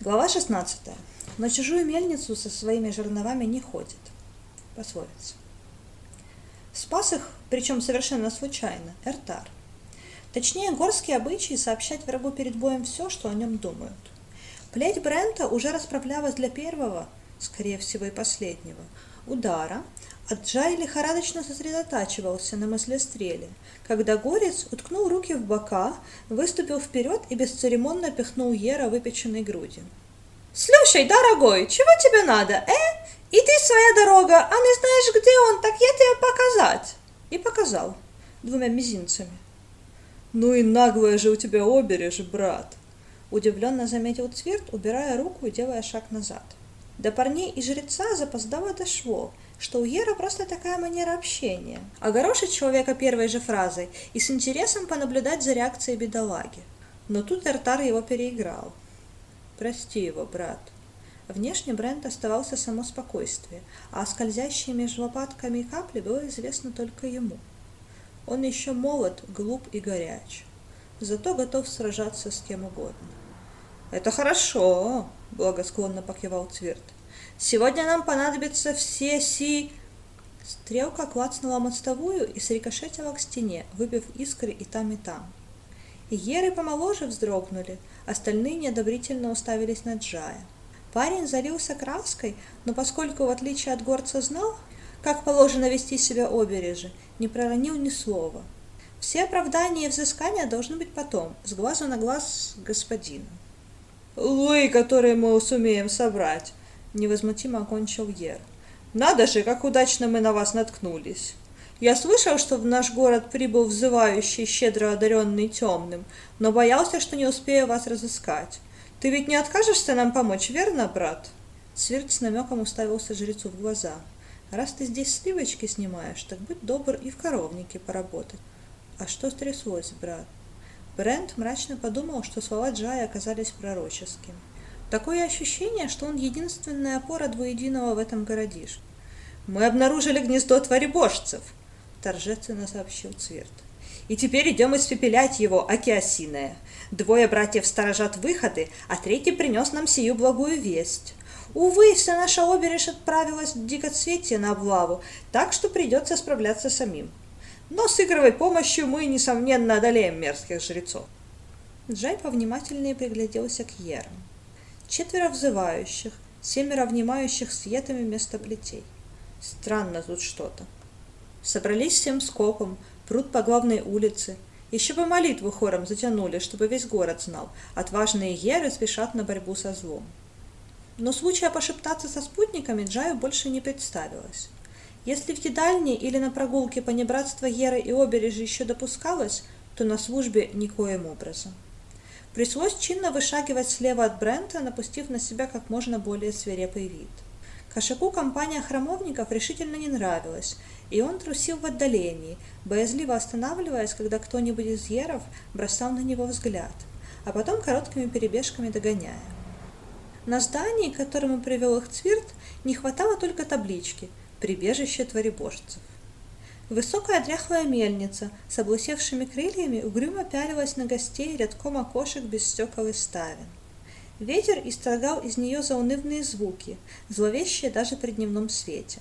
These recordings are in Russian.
Глава 16. На чужую мельницу со своими жерновами не ходит. Пословица. Спас их, причем совершенно случайно, Эртар. Точнее, горские обычаи сообщать врагу перед боем все, что о нем думают. Плеть Брента уже расправлялась для первого, скорее всего и последнего, удара, а Джай лихорадочно сосредотачивался на мыслестреле, когда горец уткнул руки в бока, выступил вперед и бесцеремонно пихнул Ера выпеченной грудью. «Слушай, дорогой, чего тебе надо, э? Иди своя дорога, а не знаешь, где он, так я тебе показать!» И показал, двумя мизинцами. «Ну и наглая же у тебя обережь, брат!» Удивленно заметил Цвирт, убирая руку и делая шаг назад. До парней и жреца запоздало дошло, что у Ера просто такая манера общения. Огорошить человека первой же фразой и с интересом понаблюдать за реакцией бедолаги. Но тут Эртар его переиграл. «Прости его, брат». Внешне Брент оставался само спокойствие, а скользящие между лопатками капли было известно только ему. Он еще молод, глуп и горяч, зато готов сражаться с кем угодно. «Это хорошо!» — благосклонно покивал Цвирт. Сегодня нам понадобятся все си...» Стрелка клацнула мостовую и срикошетила к стене, выбив искры и там, и там. Еры помоложе вздрогнули, остальные неодобрительно уставились на Джая. Парень залился краской, но поскольку, в отличие от горца, знал, как положено вести себя обереже, не проронил ни слова. Все оправдания и взыскания должны быть потом, с глазу на глаз с господином. «Луи, которые мы сумеем собрать, невозмутимо окончил Ер. «Надо же, как удачно мы на вас наткнулись!» Я слышал, что в наш город прибыл взывающий, щедро одаренный темным, но боялся, что не успею вас разыскать. Ты ведь не откажешься нам помочь, верно, брат?» Сверд с намеком уставился жрецу в глаза. «Раз ты здесь сливочки снимаешь, так будь добр и в коровнике поработать». «А что стряслось, брат?» Брент мрачно подумал, что слова Джая оказались пророческими. Такое ощущение, что он единственная опора двуединого в этом городишке. «Мы обнаружили гнездо творебожцев», — торжественно сообщил Цверт. «И теперь идем испепелять его, океосиное. Двое братьев сторожат выходы, а третий принес нам сию благую весть. Увы, вся наша обережь отправилась в дикоцветие на облаву, так что придется справляться самим. Но с игровой помощью мы, несомненно, одолеем мерзких жрецов». Джай повнимательнее пригляделся к Ерам четверо взывающих, семеро внимающих светами вместо плетей. Странно тут что-то. Собрались всем скопом, пруд по главной улице. Еще бы молитву хором затянули, чтобы весь город знал. Отважные еры спешат на борьбу со злом. Но случая пошептаться со спутниками Джаю больше не представилось. Если в едальне или на прогулке понебратство Еры и обережья еще допускалось, то на службе никоим образом. Пришлось чинно вышагивать слева от Брента, напустив на себя как можно более свирепый вид. Кошаку компания храмовников решительно не нравилась, и он трусил в отдалении, боязливо останавливаясь, когда кто-нибудь из еров бросал на него взгляд, а потом короткими перебежками догоняя. На здании, к которому привел их Цвирт, не хватало только таблички «Прибежище творебожцев». Высокая дряхлая мельница с облысевшими крыльями угрюмо пялилась на гостей рядком окошек без стекол и ставен. Ветер исторгал из нее заунывные звуки, зловещие даже при дневном свете.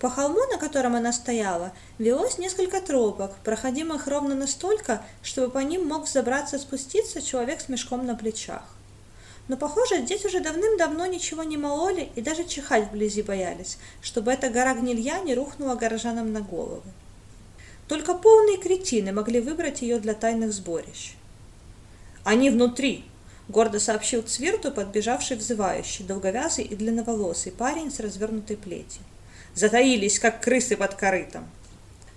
По холму, на котором она стояла, велось несколько тропок, проходимых ровно настолько, чтобы по ним мог забраться-спуститься человек с мешком на плечах. Но, похоже, здесь уже давным-давно ничего не мололи и даже чихать вблизи боялись, чтобы эта гора гнилья не рухнула горожанам на головы. Только полные кретины могли выбрать ее для тайных сборищ. «Они внутри!» — гордо сообщил Цвирту, подбежавший взывающий, долговязый и длинноволосый парень с развернутой плетью. «Затаились, как крысы под корытом!»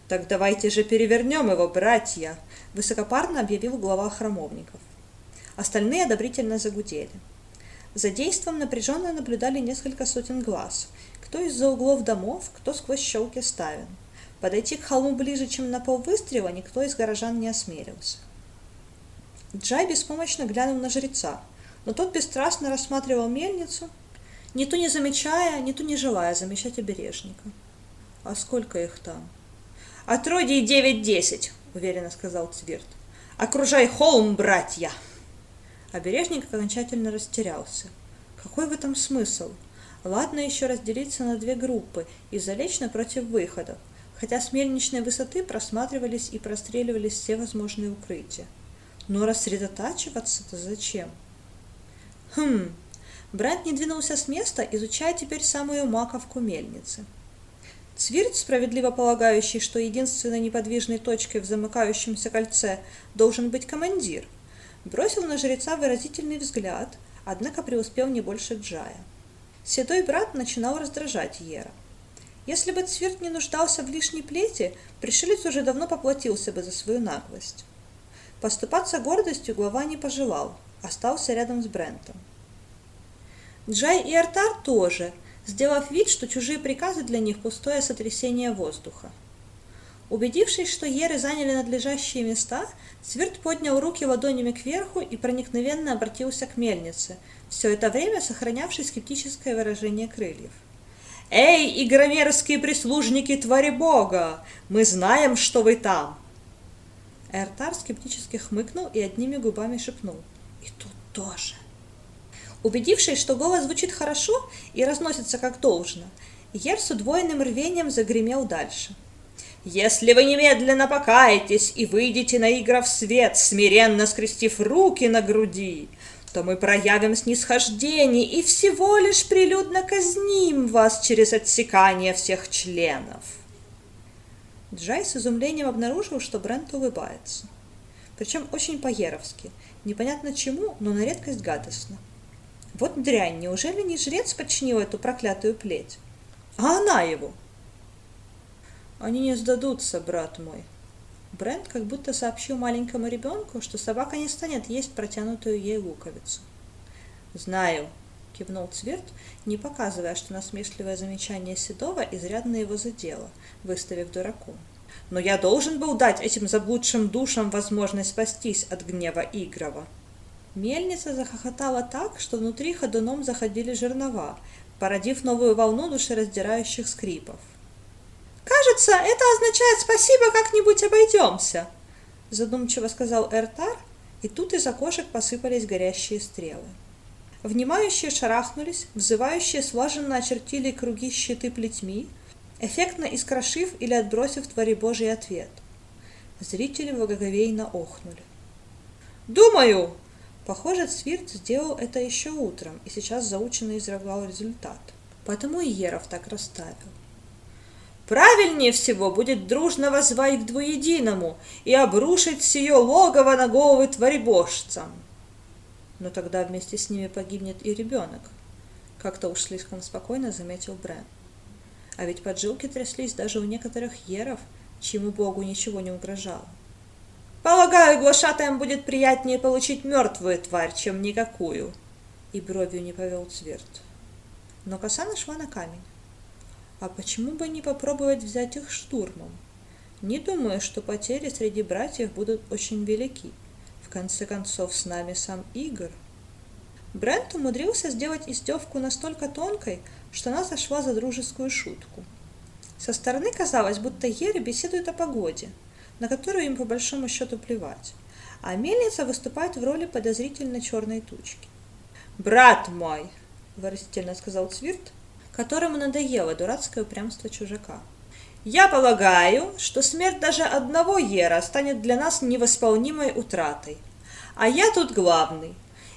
«Так давайте же перевернем его, братья!» — высокопарно объявил глава храмовников. Остальные одобрительно загудели. За действом напряженно наблюдали несколько сотен глаз, кто из-за углов домов, кто сквозь щелки ставен. Подойти к холму ближе, чем на полвыстрела, никто из горожан не осмелился. Джай беспомощно глянул на жреца, но тот бесстрастно рассматривал мельницу, не то не замечая, не то не желая замечать обережника. «А сколько их там?» «Отродий девять-десять», — уверенно сказал Цвирт. «Окружай холм, братья!» Обережник окончательно растерялся. Какой в этом смысл? Ладно еще разделиться на две группы и залечь напротив выходов, хотя с мельничной высоты просматривались и простреливались все возможные укрытия. Но рассредотачиваться-то зачем? Хм, Брент не двинулся с места, изучая теперь самую маковку мельницы. Цвирт, справедливо полагающий, что единственной неподвижной точкой в замыкающемся кольце должен быть командир, бросил на жреца выразительный взгляд, однако преуспел не больше Джая. Седой брат начинал раздражать Ера. Если бы Цвирт не нуждался в лишней плете, пришелец уже давно поплатился бы за свою наглость. Поступаться гордостью глава не пожелал, остался рядом с Брентом. Джай и Артар тоже, сделав вид, что чужие приказы для них пустое сотрясение воздуха. Убедившись, что Еры заняли надлежащие места, Цвирт поднял руки ладонями кверху и проникновенно обратился к мельнице, все это время сохранявший скептическое выражение крыльев. «Эй, игромерские прислужники твари бога! Мы знаем, что вы там!» Эртар скептически хмыкнул и одними губами шепнул. «И тут тоже!» Убедившись, что голос звучит хорошо и разносится как должно, Ер с удвоенным рвением загремел дальше. «Если вы немедленно покаетесь и выйдете на игра в свет, смиренно скрестив руки на груди, то мы проявим снисхождение и всего лишь прилюдно казним вас через отсекание всех членов. Джай с изумлением обнаружил, что Брент улыбается. Причем очень по-еровски. Непонятно чему, но на редкость гадостно. Вот дрянь, неужели не жрец подчинил эту проклятую плеть? А она его! Они не сдадутся, брат мой, Брент как будто сообщил маленькому ребенку, что собака не станет есть протянутую ей луковицу. «Знаю», — кивнул Цверт, не показывая, что насмешливое замечание Седова изрядно его задело, выставив дураку. «Но я должен был дать этим заблудшим душам возможность спастись от гнева Игрова». Мельница захохотала так, что внутри ходуном заходили жернова, породив новую волну душераздирающих скрипов. Кажется, это означает спасибо, как-нибудь обойдемся, задумчиво сказал Эртар, и тут из окошек посыпались горящие стрелы. Внимающие шарахнулись, взывающие слаженно очертили круги щиты плетьми, эффектно искрошив или отбросив твари Божий ответ. Зрители благоговейно охнули. «Думаю!» Похоже, Цвирт сделал это еще утром и сейчас заученно изрыгал результат. Потому и Еров так расставил. Правильнее всего будет дружно возвать к двуединому и обрушить сие логово на головы творебожцам. Но тогда вместе с ними погибнет и ребенок, как-то уж слишком спокойно заметил Брэн. А ведь поджилки тряслись даже у некоторых еров, чьему богу ничего не угрожало. Полагаю, глашатаем будет приятнее получить мертвую тварь, чем никакую. И бровью не повел Цверт. Но коса нашла на камень. А почему бы не попробовать взять их штурмом? Не думаю, что потери среди братьев будут очень велики. В конце концов, с нами сам Игорь. Брент умудрился сделать издевку настолько тонкой, что она зашла за дружескую шутку. Со стороны казалось, будто Ери беседует о погоде, на которую им по большому счету плевать, а мельница выступает в роли подозрительно черной тучки. «Брат мой!» – выразительно сказал Цвирт, которому надоело дурацкое упрямство чужака. «Я полагаю, что смерть даже одного Ера станет для нас невосполнимой утратой. А я тут главный.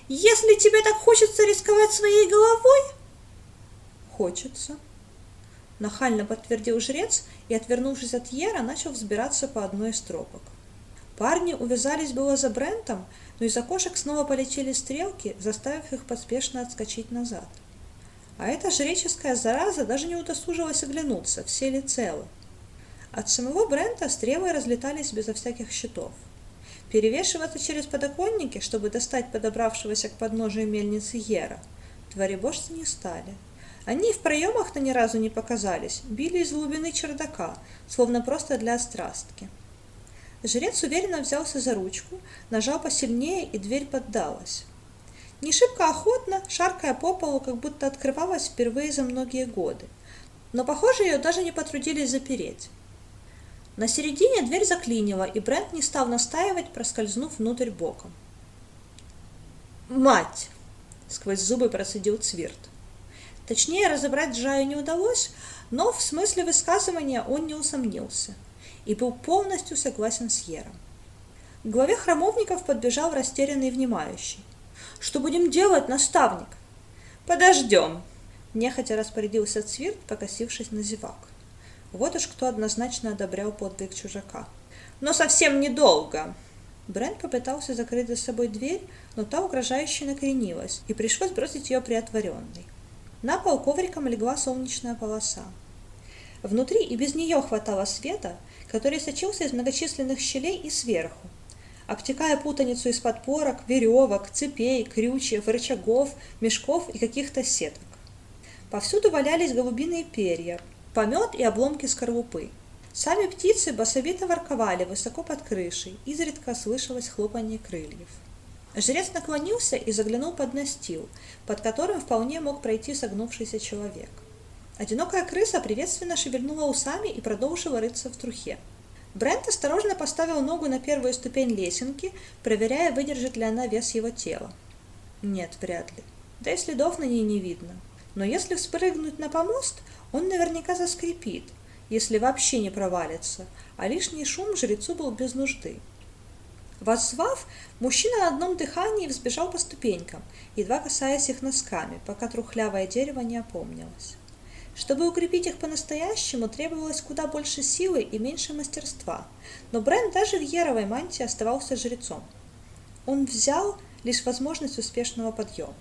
Если тебе так хочется рисковать своей головой...» «Хочется», — нахально подтвердил жрец и, отвернувшись от Ера, начал взбираться по одной из тропок. Парни увязались было за Брентом, но из окошек снова полетели стрелки, заставив их поспешно отскочить назад. А эта жреческая зараза даже не удосужилась оглянуться, все ли целы. От самого Брента стрелы разлетались безо всяких щитов. Перевешиваться через подоконники, чтобы достать подобравшегося к подножию мельницы Ера, творебожцы не стали. Они в проемах-то ни разу не показались, били из глубины чердака, словно просто для острастки. Жрец уверенно взялся за ручку, нажал посильнее, и дверь поддалась. Не шибко охотно, шаркая по полу, как будто открывалась впервые за многие годы. Но, похоже, ее даже не потрудились запереть. На середине дверь заклинила, и Брент не стал настаивать, проскользнув внутрь боком. Мать! Сквозь зубы процедил Цвирт. Точнее, разобрать Джаю не удалось, но в смысле высказывания он не усомнился и был полностью согласен с Ером. К главе храмовников подбежал растерянный внимающий. «Что будем делать, наставник?» «Подождем!» – нехотя распорядился Цвирт, покосившись на зевак. Вот уж кто однозначно одобрял подвиг чужака. «Но совсем недолго!» Брент попытался закрыть за собой дверь, но та угрожающе накренилась, и пришлось бросить ее приотворенной. На пол ковриком легла солнечная полоса. Внутри и без нее хватало света, который сочился из многочисленных щелей и сверху, обтекая путаницу из подпорок, веревок, цепей, крючев, рычагов, мешков и каких-то сеток. Повсюду валялись голубиные перья, помет и обломки скорлупы. Сами птицы басовито ворковали высоко под крышей, изредка слышалось хлопанье крыльев. Жрец наклонился и заглянул под настил, под которым вполне мог пройти согнувшийся человек. Одинокая крыса приветственно шевельнула усами и продолжила рыться в трухе. Брент осторожно поставил ногу на первую ступень лесенки, проверяя, выдержит ли она вес его тела. Нет, вряд ли. Да и следов на ней не видно. Но если спрыгнуть на помост, он наверняка заскрипит, если вообще не провалится, а лишний шум жрецу был без нужды. Воззвав, мужчина на одном дыхании взбежал по ступенькам, едва касаясь их носками, пока трухлявое дерево не опомнилось. Чтобы укрепить их по-настоящему, требовалось куда больше силы и меньше мастерства, но Брент даже в еровой мантии оставался жрецом. Он взял лишь возможность успешного подъема.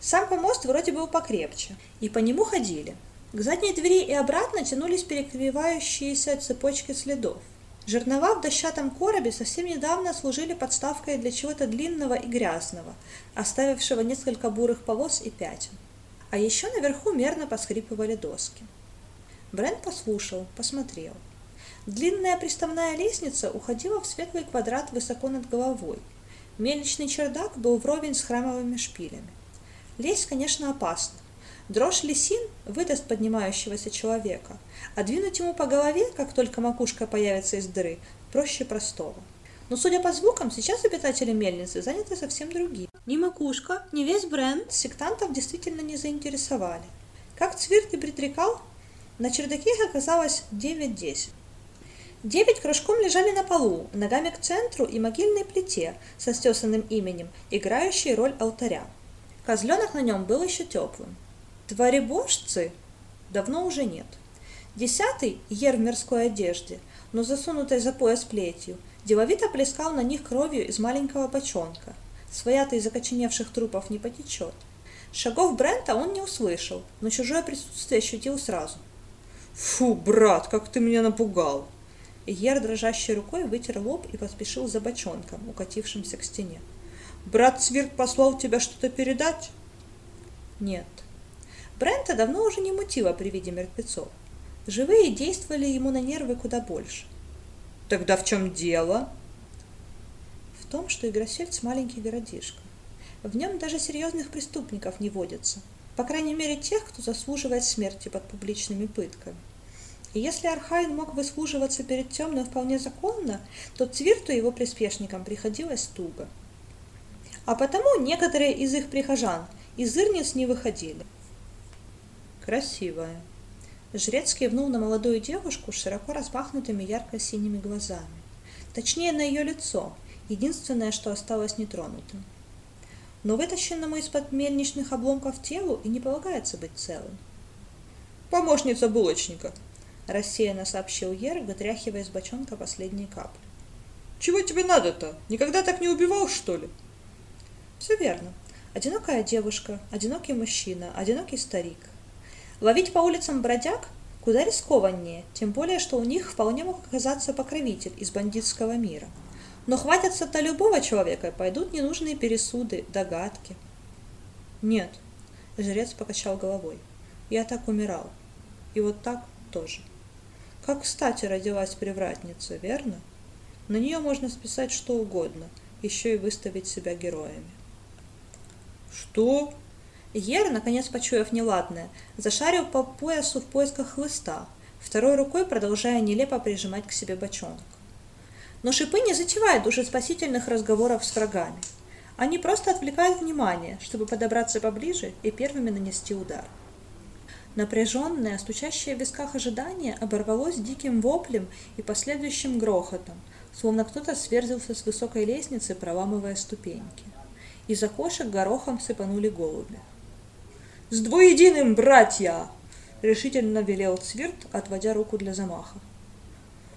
Сам помост вроде был покрепче, и по нему ходили. К задней двери и обратно тянулись перекрывающиеся цепочки следов. Жернова в дощатом коробе совсем недавно служили подставкой для чего-то длинного и грязного, оставившего несколько бурых полос и пятен. А еще наверху мерно поскрипывали доски. Брент послушал, посмотрел. Длинная приставная лестница уходила в светлый квадрат высоко над головой. Мельничный чердак был вровень с храмовыми шпилями. Лезть, конечно, опасно. Дрожь лисин выдаст поднимающегося человека, а двинуть ему по голове, как только макушка появится из дыры, проще простого. Но, судя по звукам, сейчас обитатели мельницы заняты совсем другим. Ни макушка, ни весь бренд сектантов действительно не заинтересовали. Как Цвирт и предрекал, на чердаке их оказалось 9-10. Девять кружком лежали на полу, ногами к центру и могильной плите со стесанным именем, играющей роль алтаря. Козленок на нем был еще теплым. Творебожцы давно уже нет. Десятый, ер в мирской одежде, но засунутой за пояс плетью, деловито плескал на них кровью из маленького бочонка. Своя-то из окоченевших трупов не потечет. Шагов Брента он не услышал, но чужое присутствие ощутил сразу. «Фу, брат, как ты меня напугал!» Ер дрожащей рукой вытер лоб и поспешил за бочонком, укатившимся к стене. «Брат Свирт послал тебя что-то передать?» «Нет», Брента давно уже не мутило при виде мертвецов. Живые действовали ему на нервы куда больше. «Тогда в чем дело?» Том, что Игросельц маленький городишко. В нем даже серьезных преступников не водится. По крайней мере, тех, кто заслуживает смерти под публичными пытками. И если Архайн мог выслуживаться перед темным вполне законно, то Цвирту и его приспешникам приходилось туго. А потому некоторые из их прихожан из Ирниц не выходили. Красивая. Жрец кивнул на молодую девушку с широко распахнутыми ярко-синими глазами. Точнее, на ее лицо, единственное, что осталось нетронутым. Но вытащенному из-под мельничных обломков телу и не полагается быть целым. «Помощница булочника», – рассеянно сообщил Ер, вытряхивая из бочонка последние капли. «Чего тебе надо-то? Никогда так не убивал, что ли?» «Все верно. Одинокая девушка, одинокий мужчина, одинокий старик. Ловить по улицам бродяг куда рискованнее, тем более, что у них вполне мог оказаться покровитель из бандитского мира. Но хватятся-то любого человека, пойдут ненужные пересуды, догадки. Нет, жрец покачал головой. Я так умирал. И вот так тоже. Как кстати родилась привратница, верно? На нее можно списать что угодно, еще и выставить себя героями. Что? Ер, наконец почуяв неладное, зашарил по поясу в поисках хлыста, второй рукой продолжая нелепо прижимать к себе бочонок. Но шипы не затевают душеспасительных разговоров с врагами. Они просто отвлекают внимание, чтобы подобраться поближе и первыми нанести удар. Напряженное, стучащее в висках ожидание оборвалось диким воплем и последующим грохотом, словно кто-то сверзился с высокой лестницы, проламывая ступеньки. Из окошек горохом сыпанули голуби. «С двуединым, братья!» — решительно велел Цвирт, отводя руку для замаха.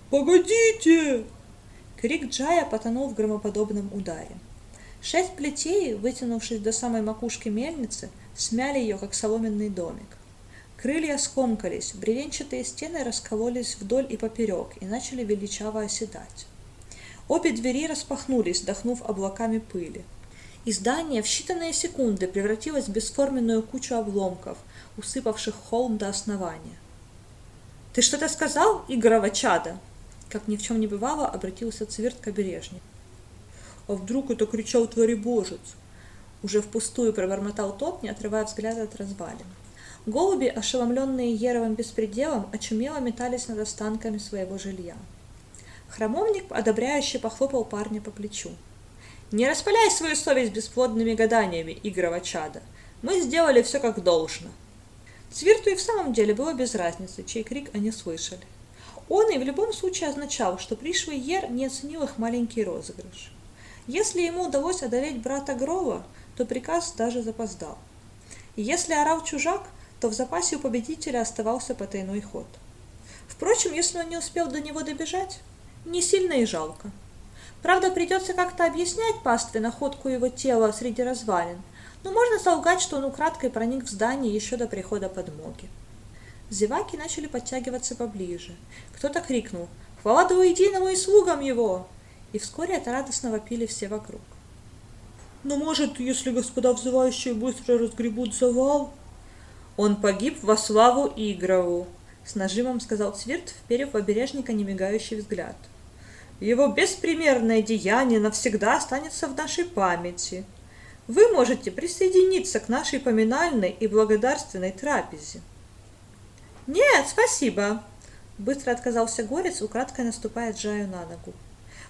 «Погодите!» Крик Джая потонул в громоподобном ударе. Шесть плетей, вытянувшись до самой макушки мельницы, смяли ее, как соломенный домик. Крылья скомкались, бревенчатые стены раскололись вдоль и поперек и начали величаво оседать. Обе двери распахнулись, дохнув облаками пыли. И здание в считанные секунды превратилось в бесформенную кучу обломков, усыпавших холм до основания. «Ты что-то сказал, Игорова чада?» Как ни в чем не бывало, обратился Цвирт к обережнику. «А вдруг это кричал творебожец?» Уже впустую пробормотал тот, не отрывая взгляда от развалин. Голуби, ошеломленные Еровым беспределом, очумело метались над останками своего жилья. Храмовник одобряюще похлопал парня по плечу. «Не распаляй свою совесть бесплодными гаданиями, Игорова чада. Мы сделали все как должно». Цвирту и в самом деле было без разницы, чей крик они слышали. Он и в любом случае означал, что пришлый Ер не оценил их маленький розыгрыш. Если ему удалось одолеть брата Грова, то приказ даже запоздал. Если орал чужак, то в запасе у победителя оставался потайной ход. Впрочем, если он не успел до него добежать, не сильно и жалко. Правда, придется как-то объяснять пастве находку его тела среди развалин, но можно солгать, что он украдкой проник в здание еще до прихода подмоги. Зеваки начали подтягиваться поближе. Кто-то крикнул «Хвала двуединому и слугам его!» И вскоре это радостно вопили все вокруг. «Но может, если господа взывающие быстро разгребут завал?» Он погиб во славу Игрову, с нажимом сказал Цвирт, вперев в обережника немигающий взгляд. Его беспримерное деяние навсегда останется в нашей памяти. Вы можете присоединиться к нашей поминальной и благодарственной трапезе. Нет, спасибо, быстро отказался горец, украдкой наступая Джаю на ногу.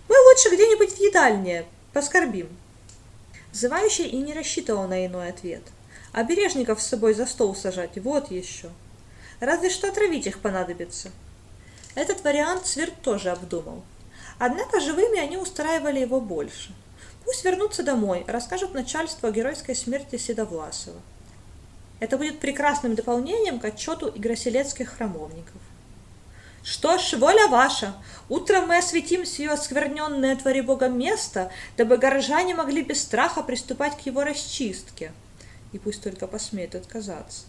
Мы лучше где-нибудь в едальне, поскорбим. Взывающий и не рассчитывал на иной ответ – Обережников с собой за стол сажать, вот еще. Разве что отравить их понадобится. Этот вариант Сверд тоже обдумал. Однако живыми они устраивали его больше. Пусть вернутся домой, расскажут начальству о геройской смерти Седовласова. Это будет прекрасным дополнением к отчету игроселецких храмовников. Что ж, воля ваша, утром мы осветим сие оскверненное твори Богом место, дабы горожане могли без страха приступать к его расчистке и пусть только посмеет отказаться.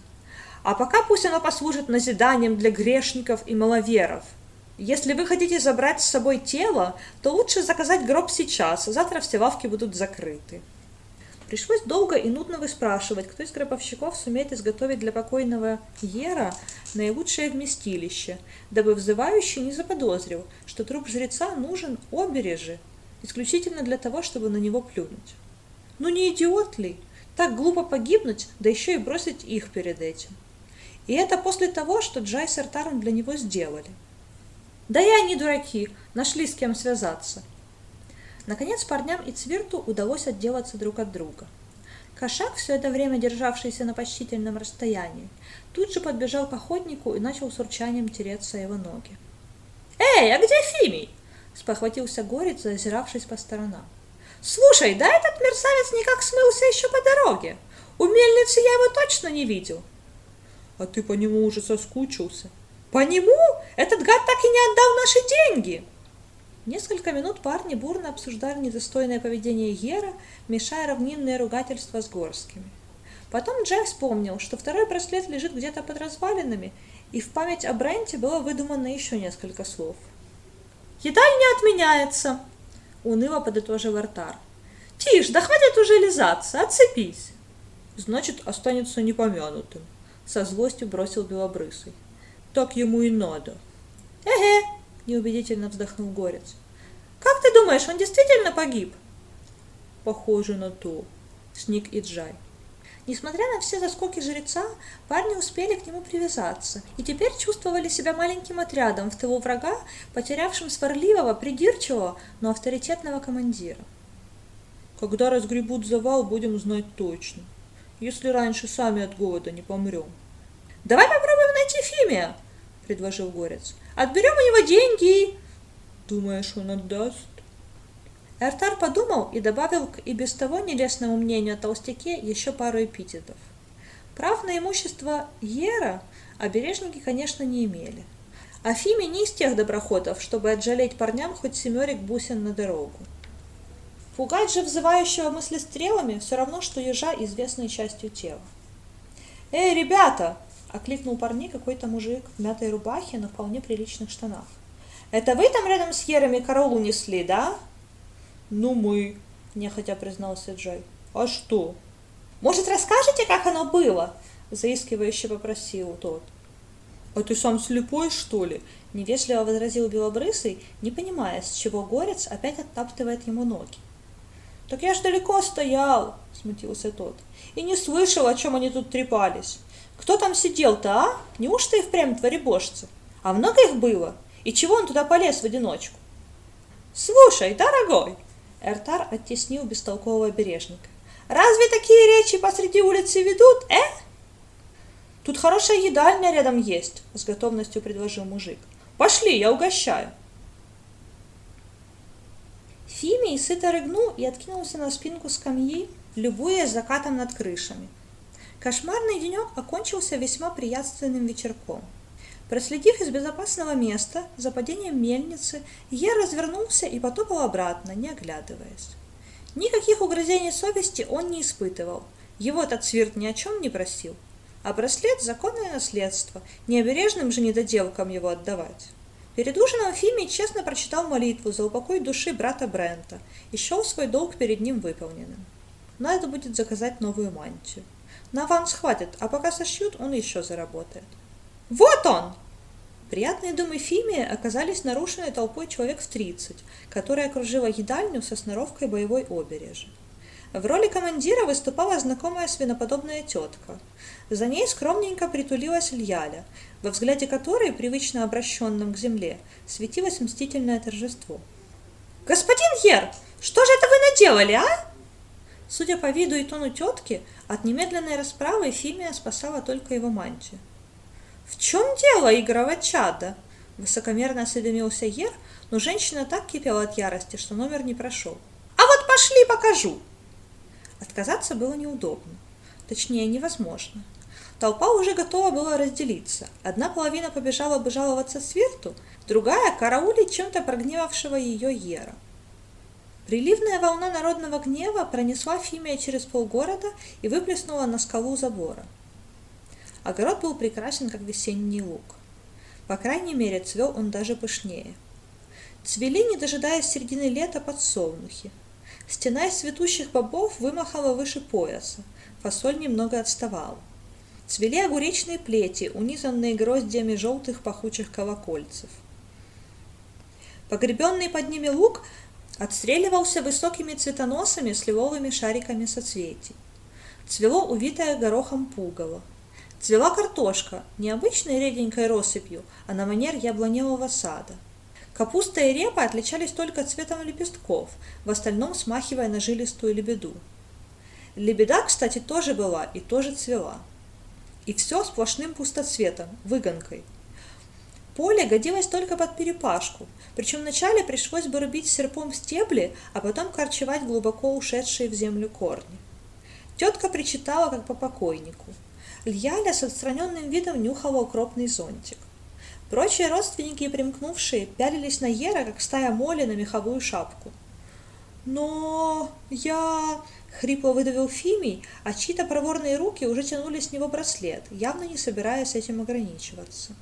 А пока пусть оно послужит назиданием для грешников и маловеров. Если вы хотите забрать с собой тело, то лучше заказать гроб сейчас, завтра все лавки будут закрыты. Пришлось долго и нудно выспрашивать, кто из гробовщиков сумеет изготовить для покойного Ера наилучшее вместилище, дабы взывающий не заподозрил, что труп жреца нужен обереже, исключительно для того, чтобы на него плюнуть. Ну не идиот ли? Так глупо погибнуть, да еще и бросить их перед этим. И это после того, что Джай с Артаром для него сделали. Да и они дураки, нашли с кем связаться. Наконец парням и Цвирту удалось отделаться друг от друга. Кошак, все это время державшийся на почтительном расстоянии, тут же подбежал к охотнику и начал с урчанием тереться его ноги. «Эй, а где Фимий?» – спохватился горец, зазиравшись по сторонам. Слушай, да этот мерзавец никак смылся еще по дороге. У мельницы я его точно не видел. А ты по нему уже соскучился? По нему? Этот гад так и не отдал наши деньги. Несколько минут парни бурно обсуждали недостойное поведение Ера, мешая равнинные ругательства с Горскими. Потом Джай вспомнил, что второй браслет лежит где-то под развалинами, и в память о Бренте было выдумано еще несколько слов. «Едальня отменяется!» уныло подытожил Артар. «Тише, да хватит уже лизаться, отцепись!» «Значит, останется непомянутым», — со злостью бросил Белобрысый. «Так ему и надо». «Эге!» — неубедительно вздохнул Горец. «Как ты думаешь, он действительно погиб?» «Похоже на то», — сник Иджай. Несмотря на все заскоки жреца, парни успели к нему привязаться и теперь чувствовали себя маленьким отрядом в тылу врага, потерявшим сварливого, придирчивого, но авторитетного командира. Когда разгребут завал, будем знать точно. Если раньше сами от голода не помрем. Давай попробуем найти Фимия, предложил Горец. Отберем у него деньги. Думаешь, он отдаст? Эртар подумал и добавил к и без того нелестному мнению о толстяке еще пару эпитетов. Прав на имущество Ера обережники, конечно, не имели. А Фими не из тех доброходов, чтобы отжалеть парням хоть семерик бусин на дорогу. Пугать же взывающего мысли стрелами все равно, что ежа известной частью тела. «Эй, ребята!» – окликнул парней какой-то мужик в мятой рубахе, но вполне приличных штанах. «Это вы там рядом с Ерами караулу несли, да?» «Ну мы», – нехотя признался Джой. «А что?» «Может, расскажете, как оно было?» – заискивающе попросил тот. «А ты сам слепой, что ли?» – невежливо возразил Белобрысый, не понимая, с чего горец опять оттаптывает ему ноги. «Так я ж далеко стоял», — смутился тот, — «и не слышал, о чем они тут трепались. Кто там сидел-то, а? Неужто и впрямь творебожцы? А много их было? И чего он туда полез в одиночку?» «Слушай, дорогой!» — Эртар оттеснил бестолкового бережника. «Разве такие речи посреди улицы ведут, э?» «Тут хорошая едальня рядом есть», — с готовностью предложил мужик. «Пошли, я угощаю». Фимий сыто рыгнул и откинулся на спинку скамьи, любуясь закатом над крышами. Кошмарный денек окончился весьма приятственным вечерком. Проследив из безопасного места за падением мельницы, я развернулся и потопал обратно, не оглядываясь. Никаких угрызений совести он не испытывал. Его этот свирт ни о чем не просил. А браслет – законное наследство, необережным же недоделкам его отдавать. Перед ужином Фимий честно прочитал молитву за упокой души брата Брента и счел свой долг перед ним выполненным. Надо будет заказать новую мантию. На аванс хватит, а пока сошьют, он еще заработает. «Вот он!» Приятные думы Фимия оказались нарушены толпой человек в тридцать, которая окружила едальню со сноровкой боевой обережи. В роли командира выступала знакомая свиноподобная тетка. За ней скромненько притулилась Льяля, во взгляде которой, привычно обращенном к земле, светилось мстительное торжество. «Господин Ер, что же это вы наделали, а?» Судя по виду и тону тетки, от немедленной расправы Фимия спасала только его мантию. «В чем дело, Игорова чада?» Высокомерно осведомился Ер, но женщина так кипела от ярости, что номер не прошел. «А вот пошли, покажу!» Отказаться было неудобно, точнее невозможно. Толпа уже готова была разделиться. Одна половина побежала бы жаловаться Свирту, другая – караулить чем-то прогневавшего ее Ера. Приливная волна народного гнева пронесла Фимия через полгорода и выплеснула на скалу забора. Огород был прекрасен, как весенний луг. По крайней мере, цвел он даже пышнее. Цвели, не дожидаясь середины лета, подсолнухи. Стена из цветущих бобов вымахала выше пояса, фасоль немного отставала. Цвели огуречные плети, унизанные гроздьями желтых пахучих колокольцев. Погребенный под ними лук отстреливался высокими цветоносами с лиловыми шариками соцветий. Цвело увитое горохом пугало. Цвела картошка, не обычной реденькой россыпью, а на манер яблоневого сада – Капуста и репа отличались только цветом лепестков, в остальном смахивая на жилистую лебеду. Лебеда, кстати, тоже была и тоже цвела. И все сплошным пустоцветом, выгонкой. Поле годилось только под перепашку, причем вначале пришлось бы рубить серпом стебли, а потом корчевать глубоко ушедшие в землю корни. Тетка причитала, как по покойнику. Льяля с отстраненным видом нюхала укропный зонтик. Прочие родственники, примкнувшие, пялились на Ера, как стая моли на меховую шапку. «Но я...» — хрипло выдавил Фимий, а чьи-то проворные руки уже тянули с него браслет, явно не собираясь этим ограничиваться.